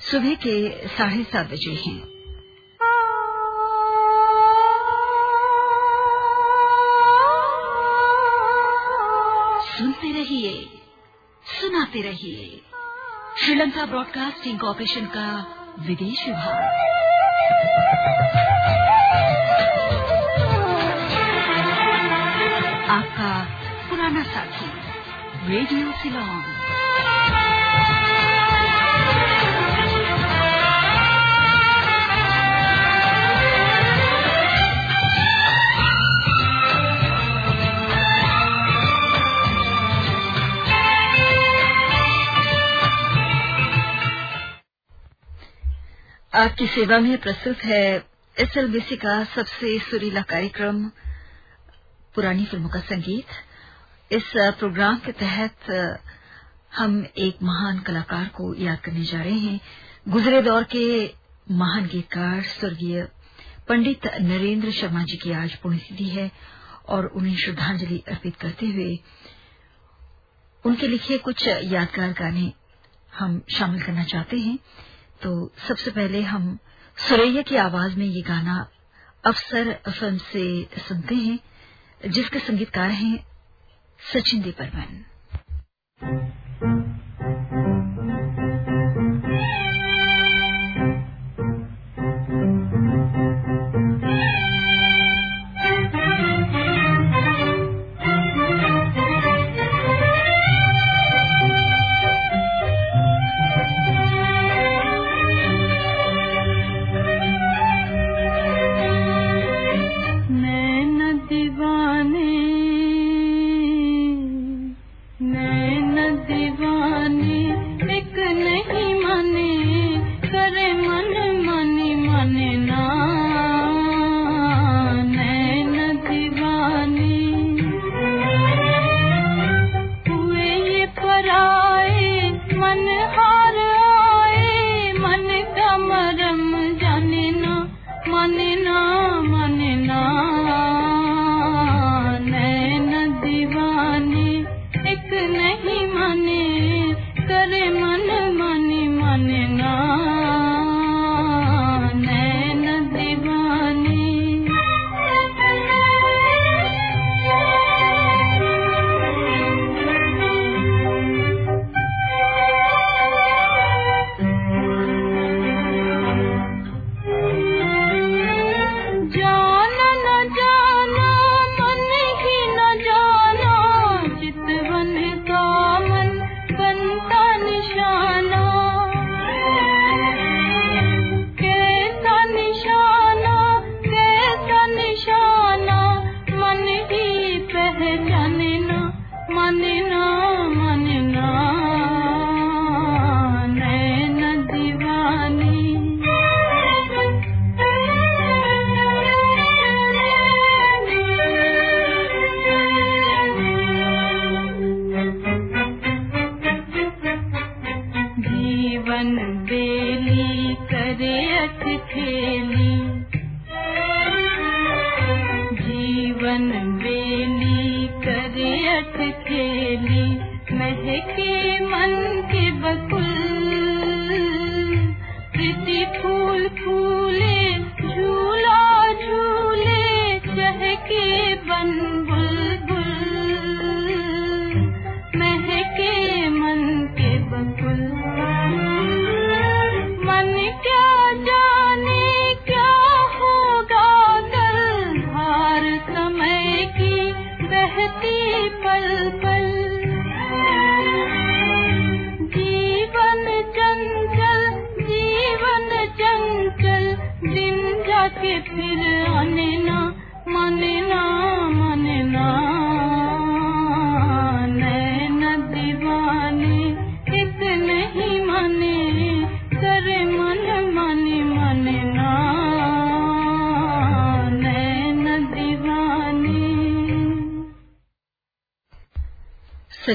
सुबह के साढ़े सात बजे हैं। सुनते रहिए, सुनाते रहिए। श्रीलंका ब्रॉडकास्टिंग कॉरपोरेशन का विदेश विभाग। आपका पुराना साथी रेडियो सिलोन आपकी सेवा में प्रस्तुत है एसएलबीसी का सबसे सुरीला कार्यक्रम, पुरानी फ़िल्मों का संगीत। इस प्रोग्राम के तहत हम एक महान कलाकार को याद करने जा रहे हैं। गुजरे दौर के महान गीतकार, स्वर्गीय पंडित नरेंद्र शर्मा जी की आज पुण्यतिथि है और उन्हें श्रद्धांजलि अर्पित करते हुए उनके लिखे कुछ यादगार गाने हम शामिल करना चाहते हैं। तो सबसे पहले हम सुरैया की आवाज़ में ये गाना अफसर फ़िल्म से सुनते हैं, जिसके संगीतकार हैं सचिन दी बर्मन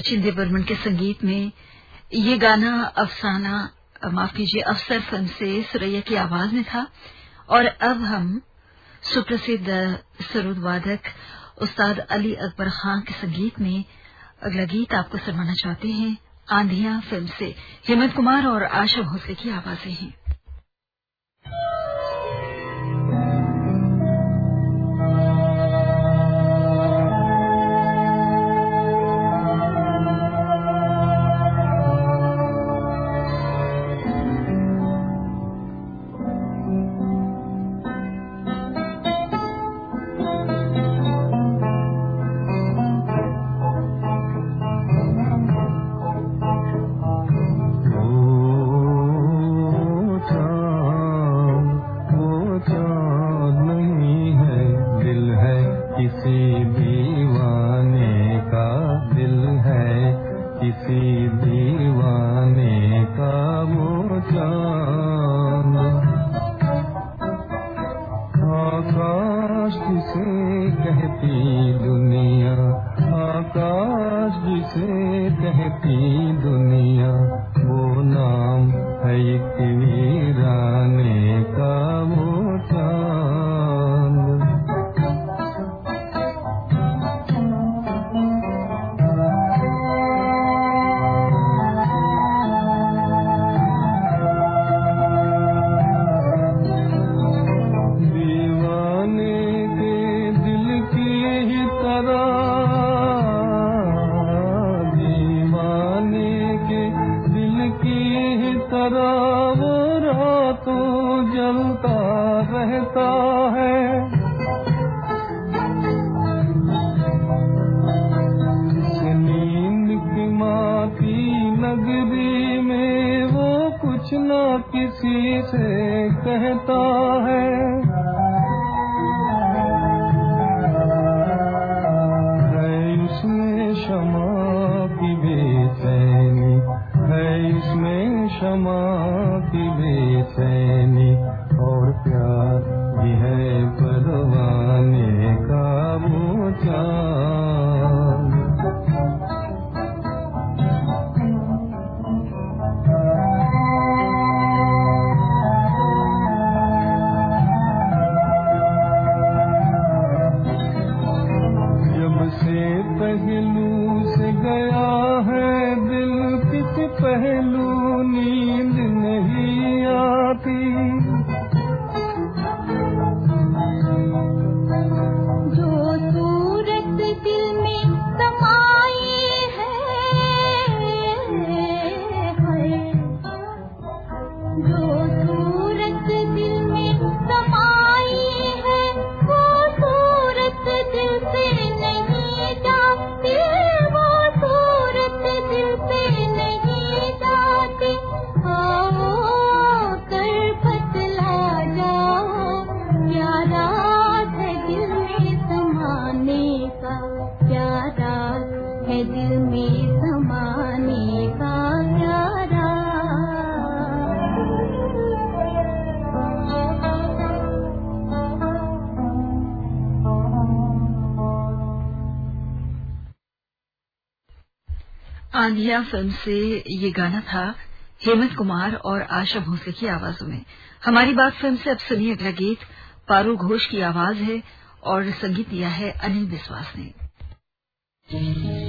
सचिन देवर्मन के संगीत में ये गाना अफसाना, माफ़ कीजिए, अफसर फ़िल्म से सुरैया की आवाज़ में था। और अब हम सुप्रसिद्ध सरूद वादक उस्ताद अली अकबर खान के संगीत में अगला गीत आपको सुनाना चाहते हैं, आंधिया फ़िल्म से। हेमंत कुमार और आशा भोसले की आवाज़ें हैं। जिसे कहती दुनिया आकाश जिसे कहती दुनिया। आंधिया फ़िल्म से ये गाना था, हेमंत कुमार और आशा भोसले की आवाजों में। हमारी बात फ़िल्म से अब सुनिए अगला गीत। पारू घोष की आवाज़ है और संगीत दिया है अनिल विश्वास ने।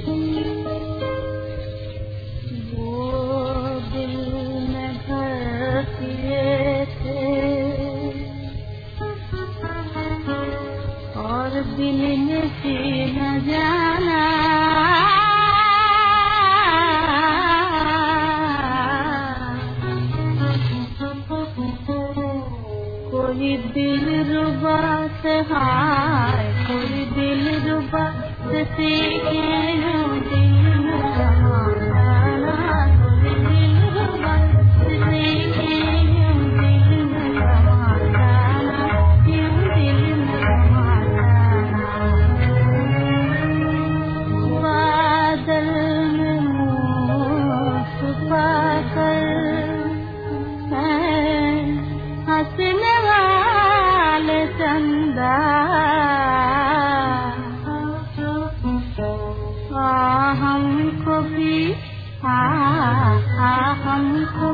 to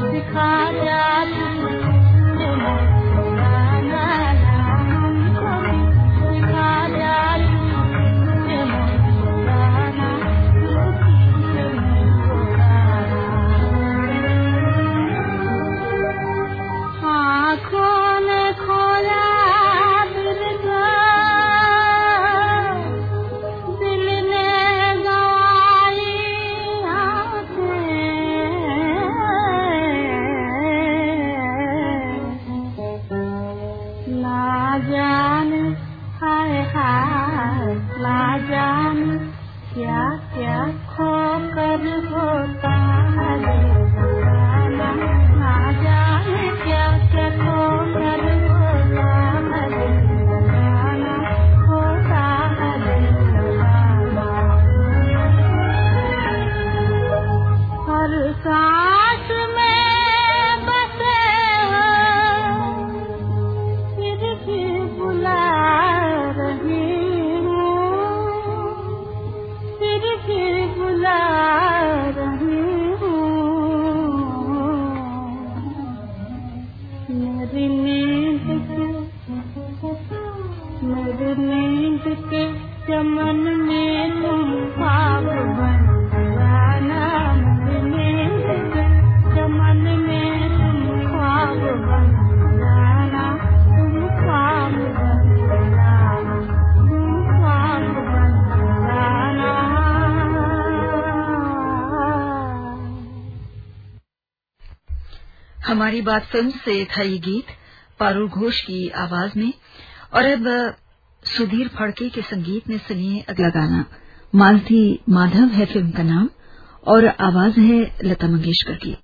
Sikhaya Tum side. हमारी बात फ़िल्म से था ये गीत, पारुल घोष की आवाज़ में, और अब, सुधीर फड़के के संगीत में सुनिए अगला गाना। मालती माधव है फ़िल्म का नाम, और आवाज़ है लता मंगेशकर की।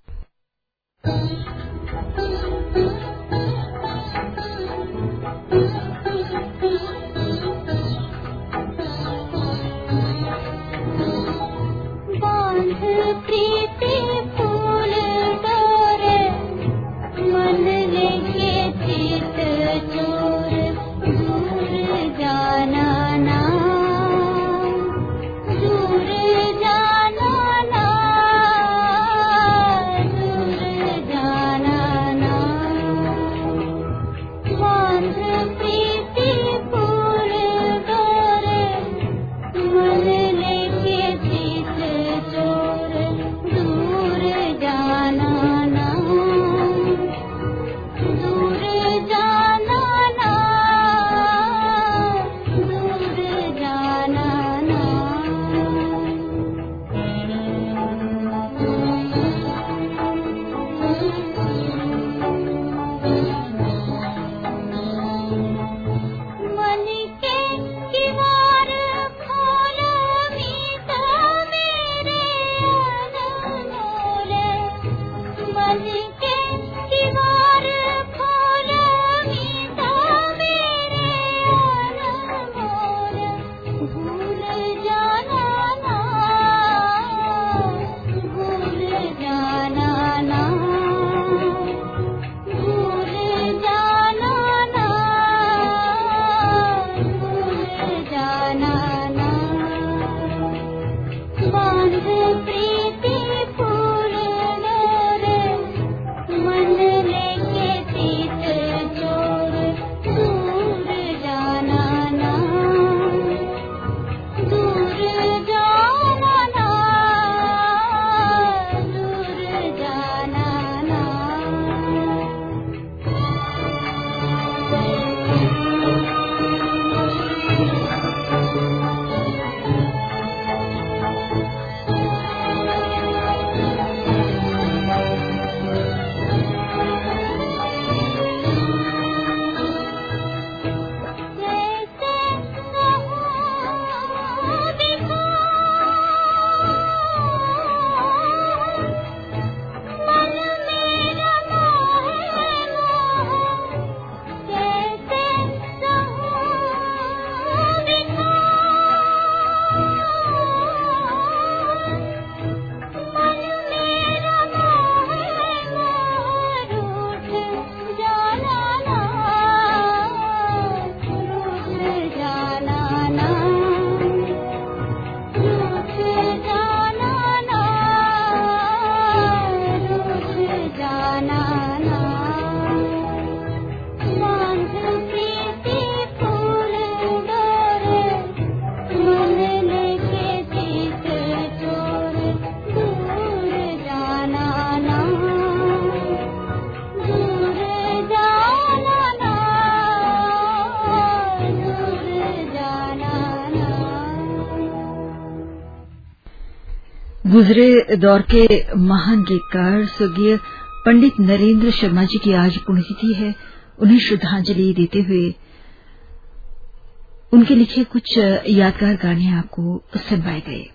गुजरे दौर के महान गीतकार स्वर्गीय पंडित नरेंद्र शर्मा जी की आज पुण्यतिथि है। उन्हें श्रद्धांजलि देते हुए उनके लिखे कुछ यादगार गाने आपको सुनवाए गए।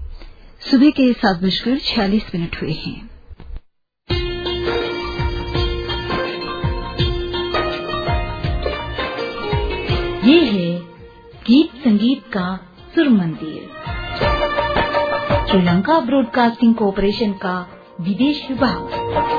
सुबह के सात बजकर छियालीस मिनट हुए हैं। ये है गीत संगीत का सुर मंदिर। श्रीलंका ब्रॉडकास्टिंग कॉरपोरेशन का विदेश विभाग।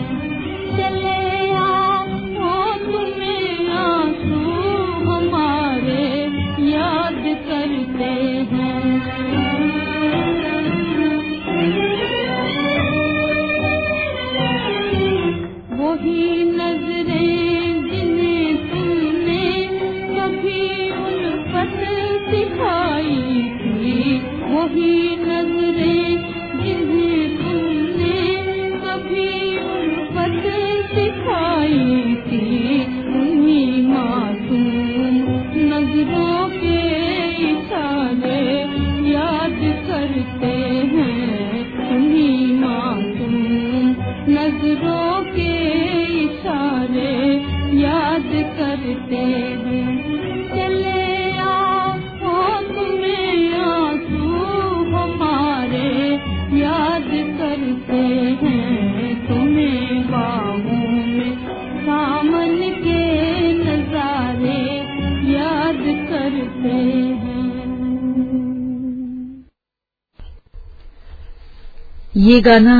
ये गाना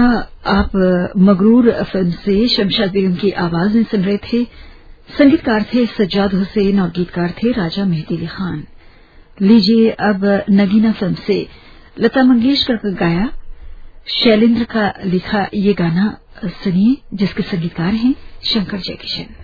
आप मगरूर फ़िल्म से शमशाद बेगम की आवाज़ में सुन रहे थे। संगीतकार थे सज्जाद हुसैन और गीतकार थे राजा मेहदी अली खान। लीजिए अब नगीना फ़िल्म से लता मंगेशकर का गाया। शैलेंद्र का लिखा ये गाना सुनिए, जिसके संगीतकार हैं शंकर जयकिशन।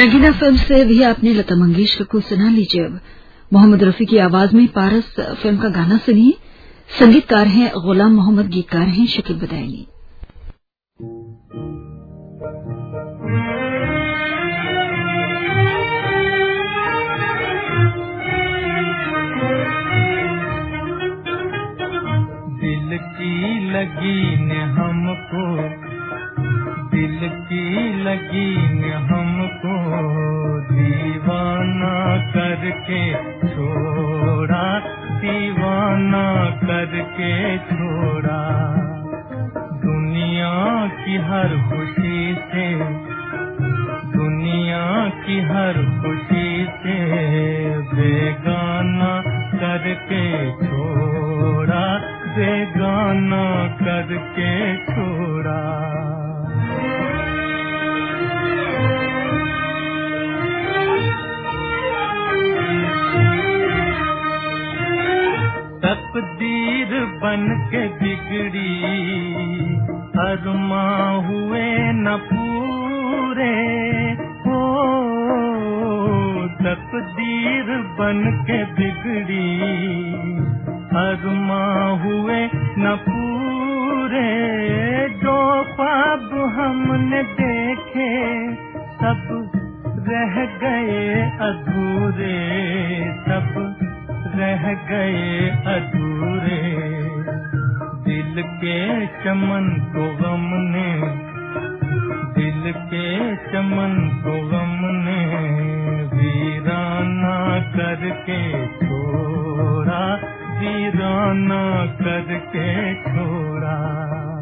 नगीना फ़िल्म से भी आपने लता मंगेशकर को सुना लीजिए अब। मोहम्मद रफी की आवाज़ में पारस फ़िल्म का गाना सुनिए। संगीतकार हैं, गुलाम मोहम्मद, गीतकार हैं, शकील बदायनी। दिल की लगी ने हमको दिल की लगी हमको दीवाना करके छोड़ा दीवाना करके छोड़ा। दुनिया की हर खुशी के चमन को गम ने दिल के चमन को गम ने वीराना करके छोड़ा, वीराना करके छोड़ा।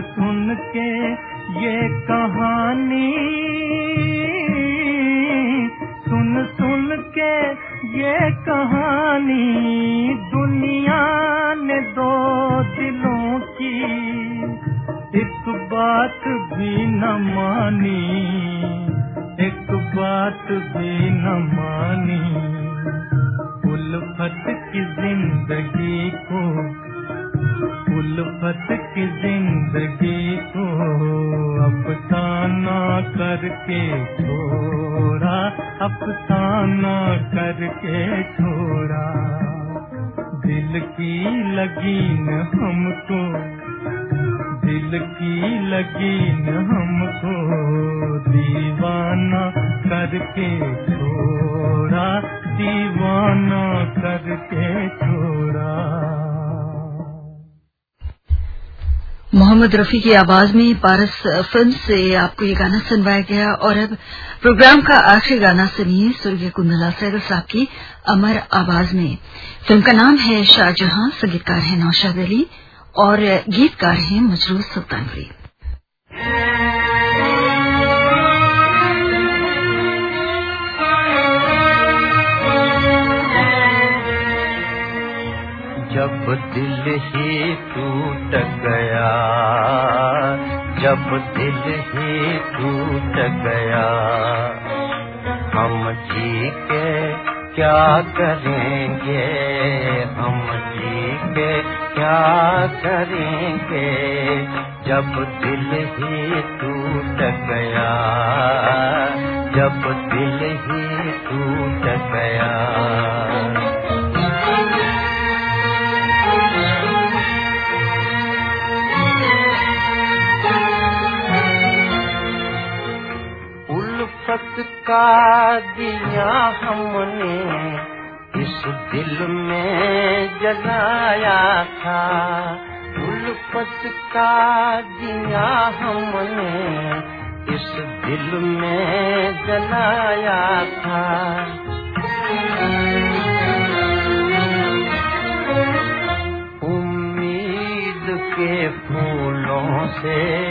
सुन के ये कहानी। सुन सुन के ये कहानी दुनिया ने दो दिलों की। एक बात भी न मानी, एक बात भी न मानी। उल्फत की ज़िंदगी को उल्फत की ज़िंदगी को अफसाना करके छोड़ा अफसाना करके छोड़ा। दिल की लगीन हमको, दिल की लगीन हमको दीवाना करके छोड़ा, दीवाना करके छोड़ा। मोहम्मद रफी की आवाज़ में पारस फ़िल्म से आपको ये गाना सुनवाया गया और अब प्रोग्राम का आखिरी गाना सुनिए स्वर्गीय कुंदला सैगल साहब की अमर आवाज़ में। फ़िल्म का नाम है शाहजहां, संगीतकार है नौशाद अली और गीतकार हैं मजरूर सुल्तानपुरी जब दिल ही टूट गया, जब दिल ही टूट गया, हम जी के क्या करेंगे, हम जी के क्या करेंगे, जब दिल ही टूट गया, जब दिल ही टूट गया। धोखा दिया हमने, इस दिल में जलाया था। उल्फत का दिया हमने, इस दिल में जलाया था। उम्मीद के फूलों से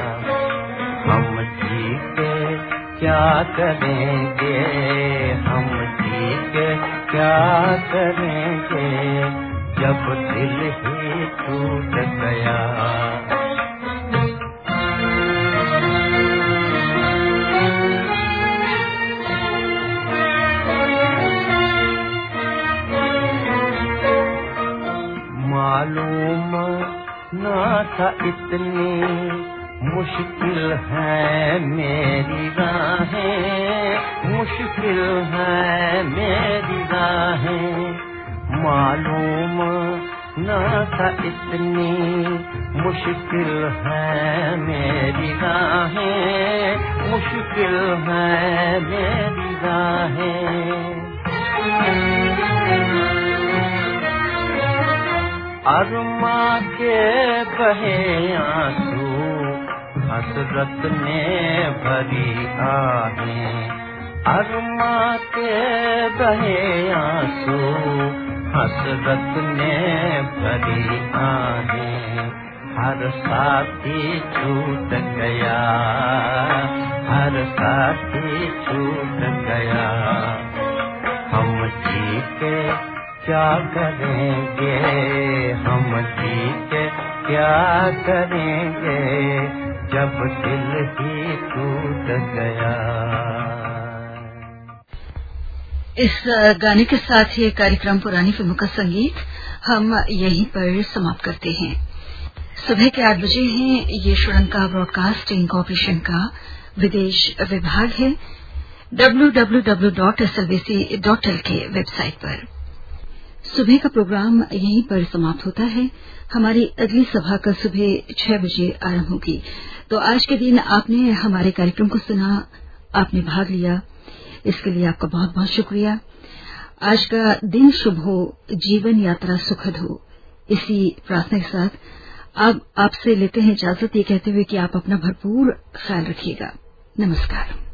क्या करेंगे? हम ठीक क्या करेंगे? जब दिल ही टूट गया। मालूम न था इतनी मुश्किल है मेरी राहें, मुश्किल है मेरी राहें। मालूम न था इतनी मुश्किल है मेरी राहें, मुश्किल है मेरी राहें। अरमा के बहे आँसू हसरत ने भरी आहे। अरमा के बहे आँसू हसरत ने भरी आहे। हर साथी छूट गया, हर साथी छूट गया। हम जी के क्या करेंगे, हम जी के क्या करेंगे? जब दिल ही टूट गया। इस गाने के साथ ये कार्यक्रम पुरानी फ़िल्मों का संगीत हम यहीं पर समाप्त करते हैं। सुबह के आठ बजे हैं, ये श्रीलंका ब्रॉडकास्टिंग कॉरपोरेशन का विदेश विभाग है www.slbc.l के वेबसाइट पर। सुबह का प्रोग्राम यहीं पर समाप्त होता है। हमारी अगली सभा कल सुबह छह बजे आरंभ होगी। तो आज के दिन आपने हमारे कार्यक्रम को सुना, आपने भाग लिया। इसके लिए आपका बहुत बहुत शुक्रिया। आज का दिन शुभ हो, जीवन यात्रा सुखद हो। इसी प्रार्थना के साथ अब आपसे लेते हैं इजाज़त। ये कहते हुए कि आप अपना भरपूर ख्याल रखिएगा। नमस्कार।